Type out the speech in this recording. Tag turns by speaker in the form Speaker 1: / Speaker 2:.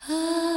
Speaker 1: Ah.